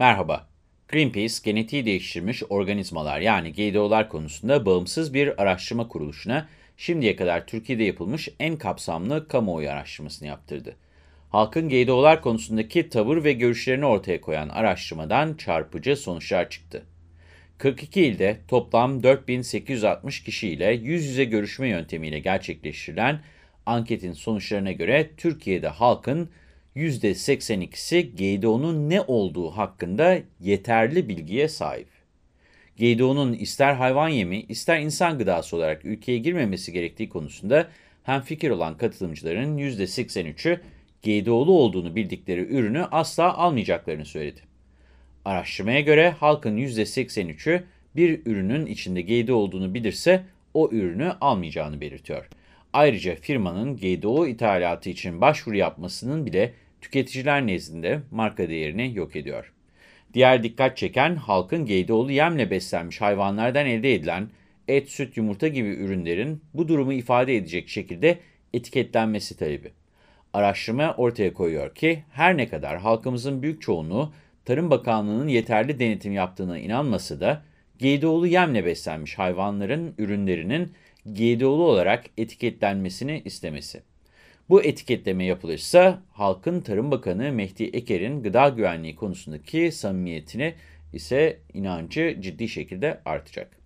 Merhaba. Greenpeace, genetiği değiştirilmiş organizmalar yani GDO'lar konusunda bağımsız bir araştırma kuruluşuna şimdiye kadar Türkiye'de yapılmış en kapsamlı kamuoyu araştırmasını yaptırdı. Halkın GDO'lar konusundaki tavır ve görüşlerini ortaya koyan araştırmadan çarpıcı sonuçlar çıktı. 42 ilde toplam 4860 kişiyle yüz yüze görüşme yöntemiyle gerçekleştirilen anketin sonuçlarına göre Türkiye'de halkın %82'si GDO'nun ne olduğu hakkında yeterli bilgiye sahip. GDO'nun ister hayvan yemi ister insan gıdası olarak ülkeye girmemesi gerektiği konusunda hemfikir olan katılımcıların %83'ü GDO'lu olduğunu bildikleri ürünü asla almayacaklarını söyledi. Araştırmaya göre halkın %83'ü bir ürünün içinde GDO olduğunu bilirse o ürünü almayacağını belirtiyor. Ayrıca firmanın GDO ithalatı için başvuru yapmasının bile tüketiciler nezdinde marka değerini yok ediyor. Diğer dikkat çeken halkın GDO'lu yemle beslenmiş hayvanlardan elde edilen et, süt, yumurta gibi ürünlerin bu durumu ifade edecek şekilde etiketlenmesi talebi. Araştırma ortaya koyuyor ki her ne kadar halkımızın büyük çoğunluğu Tarım Bakanlığı'nın yeterli denetim yaptığına inanmasa da GDO'lu yemle beslenmiş hayvanların ürünlerinin GDO'lu olarak etiketlenmesini istemesi. Bu etiketleme yapılırsa Halkın Tarım Bakanı Mehdi Eker'in gıda güvenliği konusundaki samimiyetini ise inancı ciddi şekilde artacak.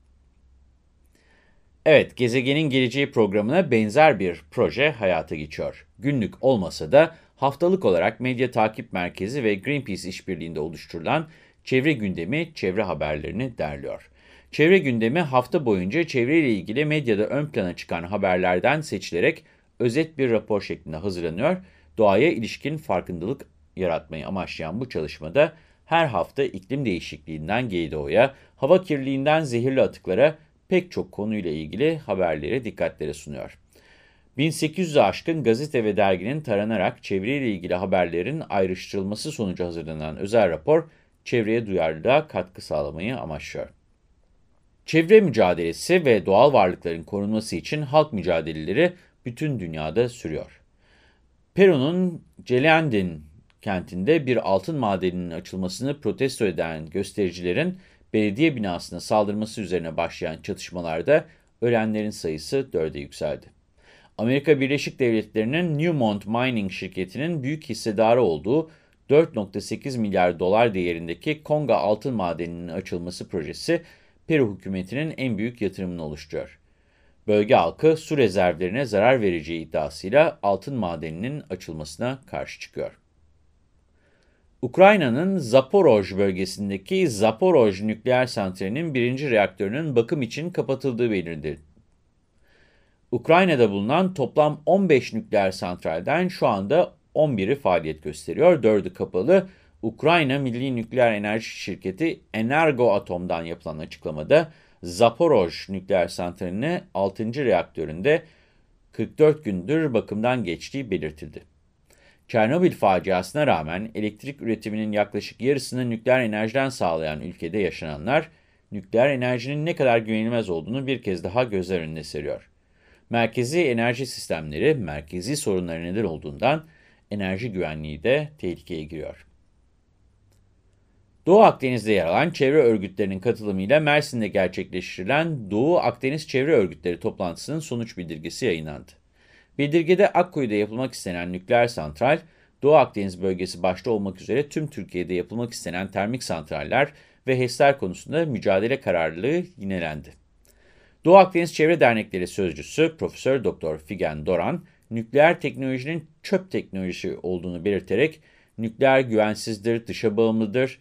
Evet, Gezegenin Geleceği programına benzer bir proje hayata geçiyor. Günlük olmasa da haftalık olarak Medya Takip Merkezi ve Greenpeace işbirliğinde oluşturulan Çevre Gündemi çevre haberlerini derliyor. Çevre gündemi hafta boyunca çevreyle ilgili medyada ön plana çıkan haberlerden seçilerek özet bir rapor şeklinde hazırlanıyor. Doğaya ilişkin farkındalık yaratmayı amaçlayan bu çalışmada her hafta iklim değişikliğinden GDO'ya, hava kirliliğinden zehirli atıklara pek çok konuyla ilgili haberleri dikkatlere sunuyor. 1800'ü aşkın gazete ve derginin taranarak çevreyle ilgili haberlerin ayrıştırılması sonucu hazırlanan özel rapor, çevreye duyarlılığa katkı sağlamayı amaçlıyor. Çevre mücadelesi ve doğal varlıkların korunması için halk mücadeleleri bütün dünyada sürüyor. Peru'nun Celendin kentinde bir altın madeninin açılmasını protesto eden göstericilerin belediye binasına saldırması üzerine başlayan çatışmalarda ölenlerin sayısı dörde yükseldi. Amerika Birleşik Devletleri'nin Newmont Mining şirketinin büyük hissedarı olduğu 4.8 milyar dolar değerindeki Konga altın madeninin açılması projesi Peru hükümetinin en büyük yatırımını oluşturuyor. Bölge halkı su rezervlerine zarar vereceği iddiasıyla altın madeninin açılmasına karşı çıkıyor. Ukrayna'nın Zaporoj bölgesindeki Zaporoj nükleer santralinin birinci reaktörünün bakım için kapatıldığı belirtildi. Ukrayna'da bulunan toplam 15 nükleer santralden şu anda 11'i faaliyet gösteriyor. 4'ü kapalı. Ukrayna Milli Nükleer Enerji Şirketi Energoatom'dan yapılan açıklamada Zaporoj nükleer santralinin 6. reaktöründe 44 gündür bakımdan geçtiği belirtildi. Çernobil faciasına rağmen elektrik üretiminin yaklaşık yarısını nükleer enerjiden sağlayan ülkede yaşananlar, nükleer enerjinin ne kadar güvenilmez olduğunu bir kez daha gözler önüne seriyor. Merkezi enerji sistemleri merkezi sorunlara neden olduğundan enerji güvenliği de tehlikeye giriyor. Doğu Akdeniz'de yer alan çevre örgütlerinin katılımıyla Mersin'de gerçekleştirilen Doğu Akdeniz Çevre Örgütleri toplantısının sonuç bildirgesi yayınlandı. Bildirgede Akkuyu'da yapılmak istenen nükleer santral, Doğu Akdeniz bölgesi başta olmak üzere tüm Türkiye'de yapılmak istenen termik santraller ve HES'ler konusunda mücadele kararlılığı yinelendi. Doğu Akdeniz Çevre Dernekleri Sözcüsü Profesör Doktor Figen Doran, nükleer teknolojinin çöp teknolojisi olduğunu belirterek, nükleer güvensizdir, dışa bağımlıdır,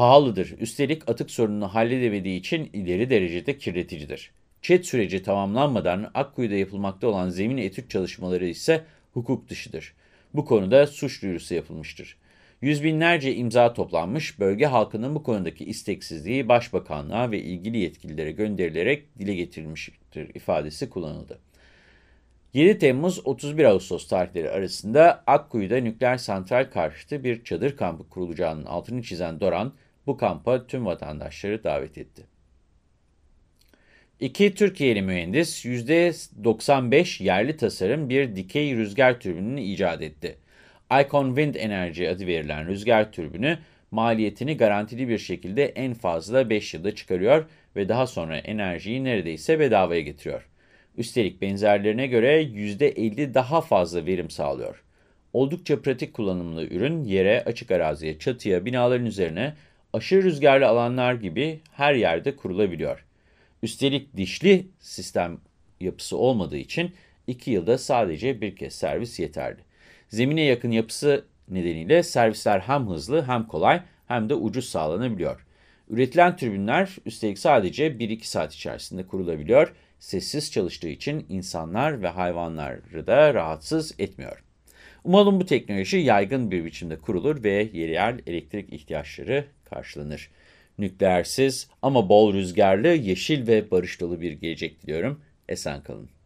pahalıdır. Üstelik atık sorununu halledemediği için ileri derecede kirleticidir. ÇED süreci tamamlanmadan Akkuyu'da yapılmakta olan zemin etüt çalışmaları ise hukuk dışıdır. Bu konuda suç duyurusu yapılmıştır. Yüz binlerce imza toplanmış, bölge halkının bu konudaki isteksizliği Başbakanlığa ve ilgili yetkililere gönderilerek dile getirilmiştir ifadesi kullanıldı. 7 Temmuz-31 Ağustos tarihleri arasında Akkuyu'da nükleer santral karşıtı bir çadır kampı kurulacağının altını çizen Doran, bu kampa tüm vatandaşları davet etti. İki Türkiye'li mühendis %95 yerli tasarım bir dikey rüzgar türbününü icat etti. Icon Wind Energy adı verilen rüzgar türbünü maliyetini garantili bir şekilde en fazla 5 yılda çıkarıyor ve daha sonra enerjiyi neredeyse bedavaya getiriyor. Üstelik benzerlerine göre %50 daha fazla verim sağlıyor. Oldukça pratik kullanımlı ürün yere, açık araziye, çatıya, binaların üzerine, aşırı rüzgarlı alanlar gibi her yerde kurulabiliyor. Üstelik dişli sistem yapısı olmadığı için 2 yılda sadece bir kez servis yeterli. Zemine yakın yapısı nedeniyle servisler hem hızlı hem kolay hem de ucuz sağlanabiliyor. Üretilen türbinler üstelik sadece 1-2 saat içerisinde kurulabiliyor. Sessiz çalıştığı için insanlar ve hayvanları da rahatsız etmiyor. Umalım bu teknoloji yaygın bir biçimde kurulur ve yerel elektrik ihtiyaçları karşılanır. Nükleersiz ama bol rüzgarlı, yeşil ve barış dolu bir gelecek diliyorum. Esen kalın.